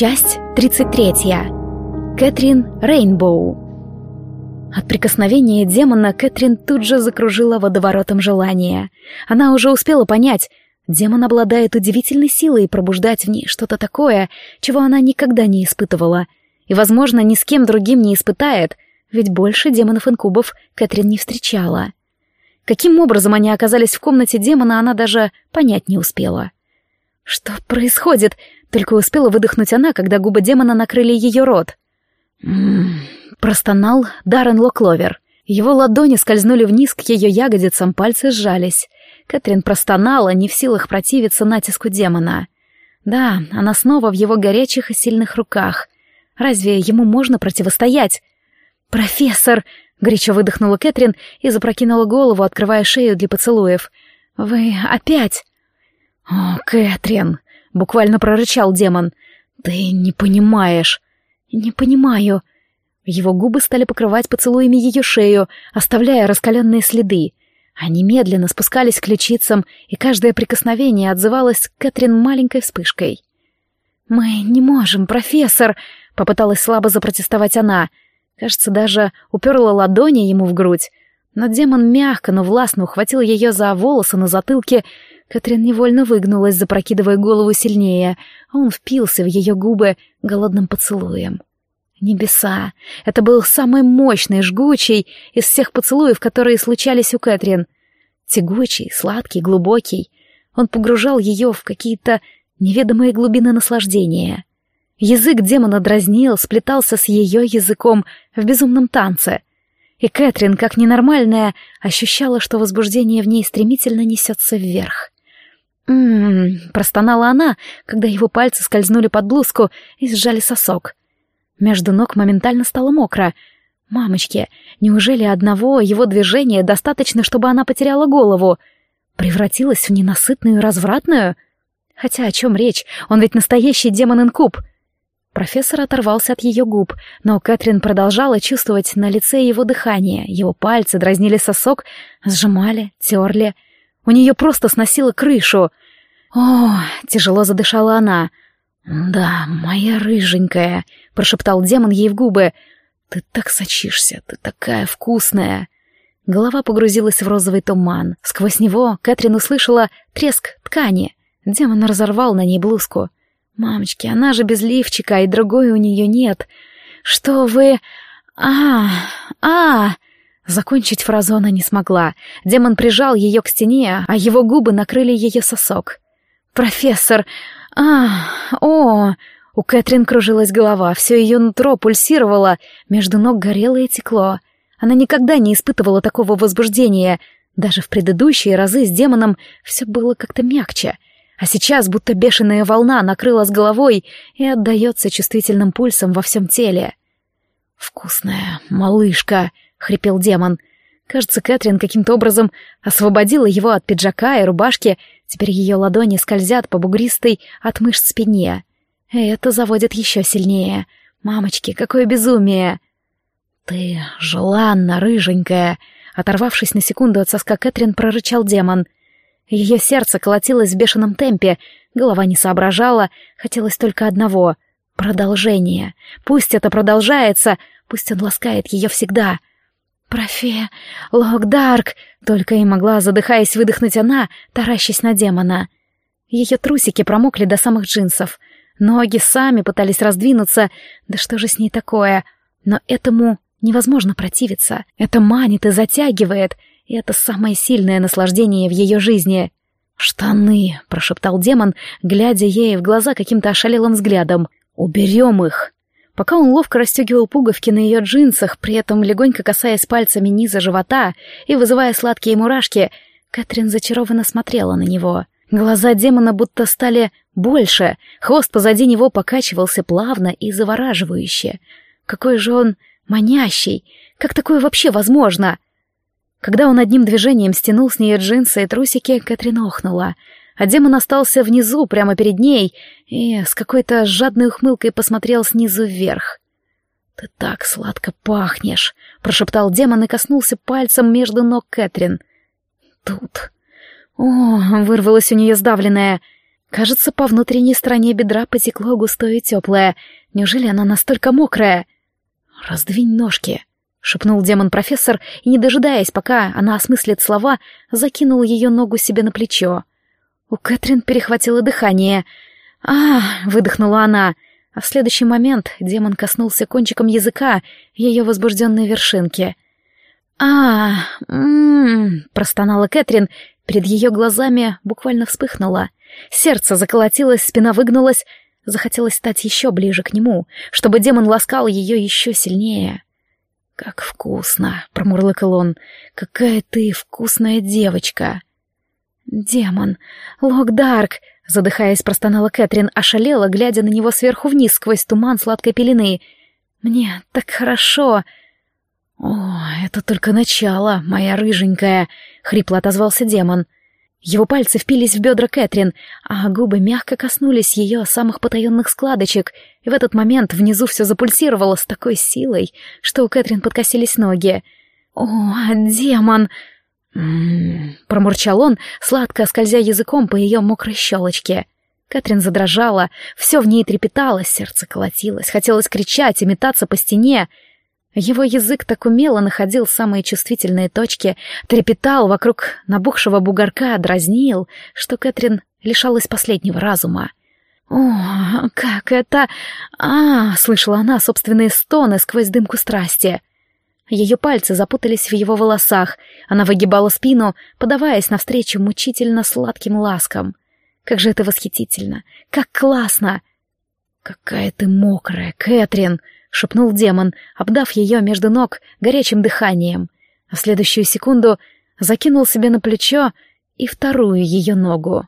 Часть 33. Кэтрин Рейнбоу. От прикосновения демона Кэтрин тут же закружила водоворотом желания. Она уже успела понять, демон обладает удивительной силой пробуждать в ней что-то такое, чего она никогда не испытывала. И, возможно, ни с кем другим не испытает, ведь больше демонов-инкубов Кэтрин не встречала. Каким образом они оказались в комнате демона, она даже понять не успела. «Что происходит?» Только успела выдохнуть она, когда губы демона накрыли ее рот. «М-м-м», простонал Даррен Локловер. Его ладони скользнули вниз к ее ягодицам, пальцы сжались. Кэтрин простонала, не в силах противиться натиску демона. Да, она снова в его горячих и сильных руках. Разве ему можно противостоять? «Профессор!» — горячо выдохнула Кэтрин и запрокинула голову, открывая шею для поцелуев. «Вы опять?» «О, Кэтрин!» — буквально прорычал демон. «Ты не понимаешь». «Не понимаю». Его губы стали покрывать поцелуями ее шею, оставляя раскаленные следы. Они медленно спускались к ключицам, и каждое прикосновение отзывалось Кэтрин маленькой вспышкой. «Мы не можем, профессор!» — попыталась слабо запротестовать она. Кажется, даже уперла ладони ему в грудь. Но демон мягко, но властно ухватил ее за волосы на затылке Катрин невольно выгнулась, запрокидывая голову сильнее, а он впился в ее губы голодным поцелуем. Небеса! Это был самый мощный, жгучий из всех поцелуев, которые случались у Кэтрин. Тягучий, сладкий, глубокий. Он погружал ее в какие-то неведомые глубины наслаждения. Язык демона дразнил, сплетался с ее языком в безумном танце. И Кэтрин, как ненормальная, ощущала, что возбуждение в ней стремительно несется вверх. «М-м-м», простонала она, когда его пальцы скользнули под блузку и сжали сосок. Между ног моментально стало мокро. «Мамочки, неужели одного его движения достаточно, чтобы она потеряла голову? Превратилась в ненасытную развратную? Хотя о чем речь? Он ведь настоящий демон-инкуб!» Профессор оторвался от ее губ, но Кэтрин продолжала чувствовать на лице его дыхание. Его пальцы дразнили сосок, сжимали, терли. У нее просто сносило крышу. «О!» — тяжело задышала она. «Да, моя рыженькая», — прошептал демон ей в губы. «Ты так сочишься, ты такая вкусная». Голова погрузилась в розовый туман. Сквозь него Кэтрин услышала треск ткани. Демон разорвал на ней блузку. «Мамочки, она же без лифчика, и другой у нее нет. Что вы... А, а...» Закончить фразу она не смогла. Демон прижал ее к стене, а его губы накрыли ее сосок. «Профессор! А, о!» У Кэтрин кружилась голова, все ее нутро пульсировало, между ног горело и текло. Она никогда не испытывала такого возбуждения. Даже в предыдущие разы с демоном все было как-то мягче. А сейчас будто бешеная волна накрыла с головой и отдается чувствительным пульсом во всем теле. «Вкусная малышка!» — хрипел демон. Кажется, Кэтрин каким-то образом освободила его от пиджака и рубашки, Теперь ее ладони скользят по бугристой от мышц спине. Это заводит еще сильнее. Мамочки, какое безумие! Ты желанна, рыженькая! Оторвавшись на секунду от соска Кэтрин, прорычал демон. Ее сердце колотилось в бешеном темпе, голова не соображала, хотелось только одного — продолжение. Пусть это продолжается, пусть он ласкает ее всегда — «Профе... Локдарк!» — только и могла, задыхаясь, выдохнуть она, таращась на демона. Ее трусики промокли до самых джинсов. Ноги сами пытались раздвинуться. Да что же с ней такое? Но этому невозможно противиться. Это манит и затягивает. И это самое сильное наслаждение в ее жизни. «Штаны!» — прошептал демон, глядя ей в глаза каким-то ошалелым взглядом. «Уберем их!» Пока он ловко расстегивал пуговки на ее джинсах, при этом легонько касаясь пальцами низа живота и вызывая сладкие мурашки, Кэтрин зачарованно смотрела на него. Глаза демона будто стали больше, хвост позади него покачивался плавно и завораживающе. Какой же он манящий! Как такое вообще возможно? Когда он одним движением стянул с нее джинсы и трусики, Кэтрин охнула — а демон остался внизу, прямо перед ней, и с какой-то жадной ухмылкой посмотрел снизу вверх. «Ты так сладко пахнешь!» — прошептал демон и коснулся пальцем между ног Кэтрин. «Тут...» «О!» — вырвалось у нее сдавленное. Кажется, по внутренней стороне бедра потекло густое и теплое. Неужели она настолько мокрая? «Раздвинь ножки», — шепнул демон-профессор, и, не дожидаясь, пока она осмыслит слова, закинул ее ногу себе на плечо. У Кэтрин перехватило дыхание. «А!» — выдохнула она, а в следующий момент демон коснулся кончиком языка ее возбужденной вершинки. а м простонала Кэтрин, перед ее глазами буквально вспыхнула. Сердце заколотилось, спина выгнулась, захотелось стать еще ближе к нему, чтобы демон ласкал ее еще сильнее. «Как вкусно!» — промурлыкал он. «Какая ты вкусная девочка!» «Демон! Локдарк!» — задыхаясь, простонала Кэтрин, ошалела, глядя на него сверху вниз сквозь туман сладкой пелены. «Мне так хорошо!» «О, это только начало, моя рыженькая!» — хрипло отозвался демон. Его пальцы впились в бедра Кэтрин, а губы мягко коснулись ее самых потаенных складочек, и в этот момент внизу все запульсировало с такой силой, что у Кэтрин подкосились ноги. «О, демон!» «М-м-м», промурчал он, сладко скользя языком по ее мокрой щелочке. Кэтрин задрожала, все в ней трепетало, сердце колотилось, хотелось кричать и метаться по стене. Его язык так умело находил самые чувствительные точки, трепетал вокруг набухшего бугорка, дразнил, что Кэтрин лишалась последнего разума. «О, как это...» «А!» — слышала она собственные стоны сквозь дымку страсти. Ее пальцы запутались в его волосах. Она выгибала спину, подаваясь навстречу мучительно сладким ласкам. Как же это восхитительно! Как классно! «Какая ты мокрая, Кэтрин!» — шепнул демон, обдав ее между ног горячим дыханием. А в следующую секунду закинул себе на плечо и вторую ее ногу.